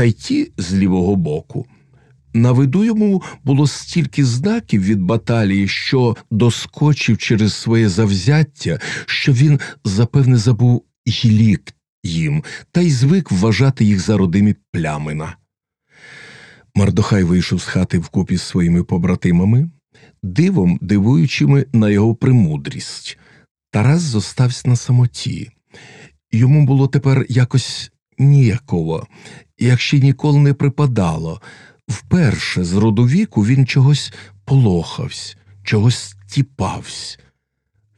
та й ті з лівого боку. На виду йому було стільки знаків від баталії, що доскочив через своє завзяття, що він, запевне, забув і лік їм, та й звик вважати їх за родимі плямина. Мардохай вийшов з хати вкупі з своїми побратимами, дивом дивуючими на його премудрість. Тарас зостався на самоті. Йому було тепер якось ніяково, як ще ніколи не припадало. Вперше з роду віку він чогось полохався, чогось тіпався.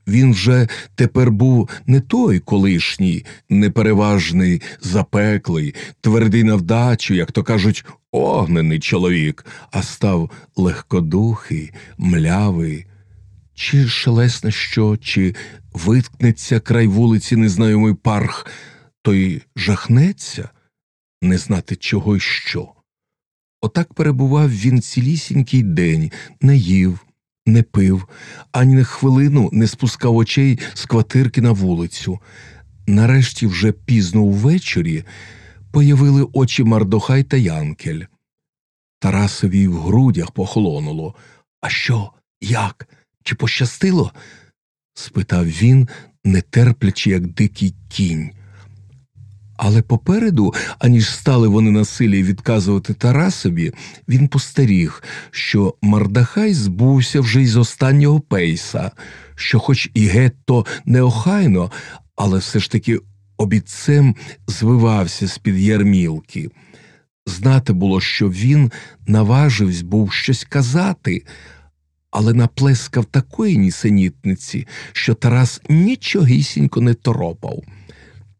Він вже тепер був не той колишній, непереважний, запеклий, твердий на вдачу, як то кажуть, огнений чоловік, а став легкодухий, млявий. Чи шелесне що, чи виткнеться край вулиці незнайомий парх, то й жахнеться не знати чого й що. Отак перебував він цілісінький день, не їв, не пив, ані на хвилину не спускав очей з квартирки на вулицю. Нарешті, вже пізно увечері, появили очі Мардохай та Янкель. Тарасові в грудях похолонуло. А що, як? Чи пощастило? спитав він, не терплячи, як дикий кінь. Але попереду, аніж стали вони на силі відказувати Тарасові, він постеріг, що Мардахай збувся вже із останнього пейса, що, хоч і гетто неохайно, але все ж таки обіцем звивався з під ярмілки. Знати було, що він наважився був щось казати, але наплескав такої нісенітниці, що Тарас нічогісінько не торопав.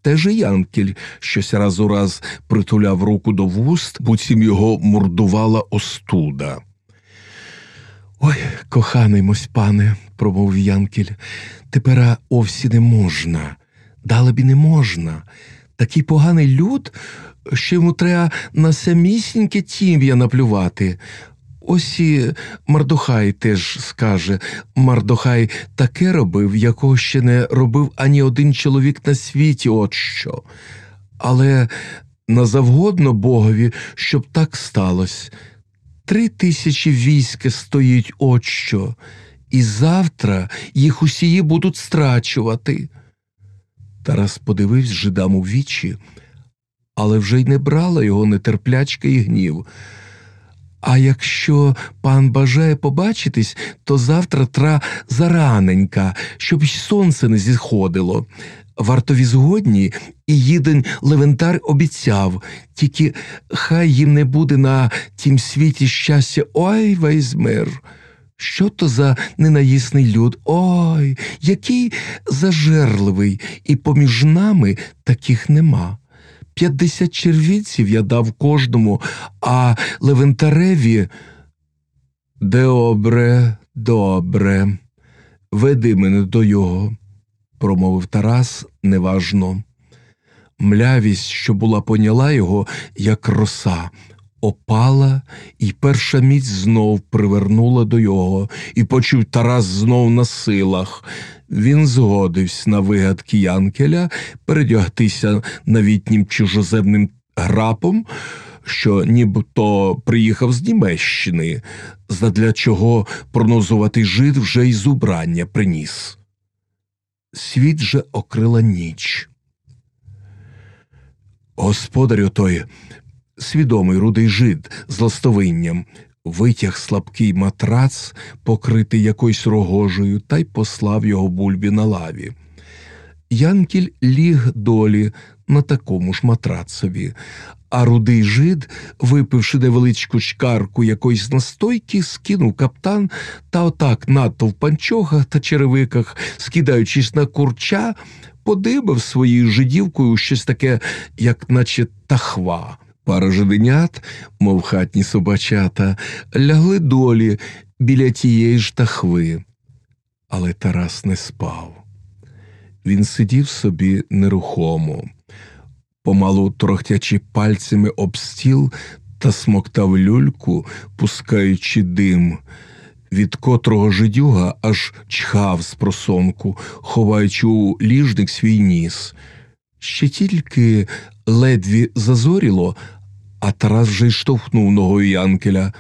Теж і Янкель щось раз у раз притуляв руку до вуст, буцім його мордувала остуда. Ой, коханий мось пане, промовив Янкель, тепер овсі не можна, далебі не можна. Такий поганий люд, що йому треба на самісіньке тім'я наплювати. Ось і Мардохай теж скаже Мардохай таке робив, якого ще не робив ані один чоловік на світі, от що. Але назавгодно Богові, щоб так сталося. Три тисячі війська стоїть от що, і завтра їх усії будуть страчувати. Тарас подивився жидам у вічі, але вже й не брала його нетерплячка і гнів. А якщо пан бажає побачитись, то завтра тра зараненька, щоб сонце не зіходило. Вартові згодні, і їдень Левентар обіцяв, тільки хай їм не буде на тім світі щастя, ой весь. Що то за ненаїсний люд? Ой, який зажерливий, і поміж нами таких нема. П'ятдесят червінців я дав кожному, а Левентареві. Добре, добре, веди мене до його, промовив Тарас неважно. Млявість, що була поняла його, як роса, опала, і перша міць знов привернула до його, і почув Тарас знов на силах. Він згодився на вигадки Янкеля передягтися навітнім чужоземним грапом, що нібито приїхав з Німеччини, задля чого пронозувати жид вже й зубрання приніс. Світ же окрила ніч. Господар отой, свідомий рудий жид з ластовинням, витяг слабкий матрац, покритий якоюсь рогожею, та й послав його бульбі на лаві. Янкіль ліг долі на такому ж матрацові, а рудий жид, випивши невеличку чкарку якоїсь настойки, скинув каптан та отак надто в панчохах та черевиках, скидаючись на курча, подибав своєю жидівкою щось таке, як наче тахва. Пара жиденят, мов хатні собачата, лягли долі біля тієї ж тахви. Але Тарас не спав. Він сидів собі нерухомо, помалу трохтячи пальцями об стіл та смоктав люльку, пускаючи дим, від котрого жидюга аж чхав з просонку, ховаючи у ліжник свій ніс. Ще тільки ледві зазоріло, А Тарас вже й штовхнув ногою Янкеля.